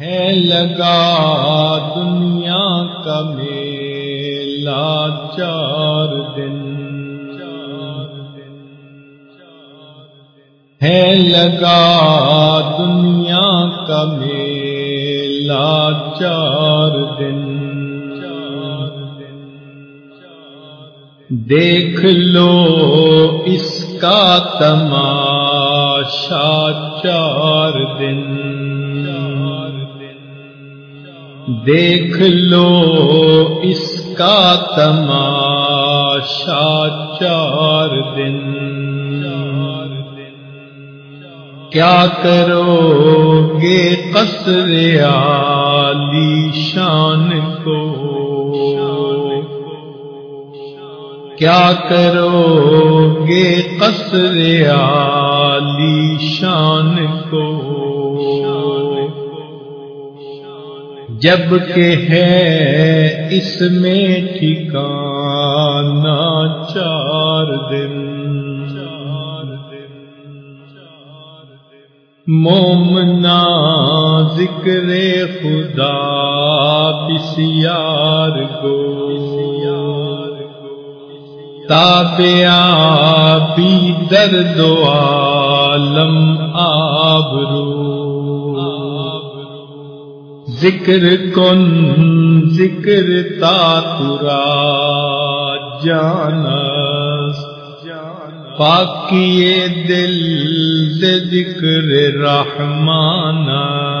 ہے لگا دنیا کا میلا چار دن۔ ہے لگا دنیا کا میلا چار دن۔ دیکھ لو اس کا تماشا چار دن۔ دیکھ لو اس کا تماشا چار دن۔ کیا کرو گے قصر عالی شان کو؟ کیا کرو گے قصر عالی شان کو؟ جبکہ ہے اس میں ٹھکانا چار دن۔ مومنا ذکر خدا بسیار گو تابیا بھی درد عالم آبرو۔ ذکر کن ذکر تاترا جانس پاکیے دل ذکر رحمانہ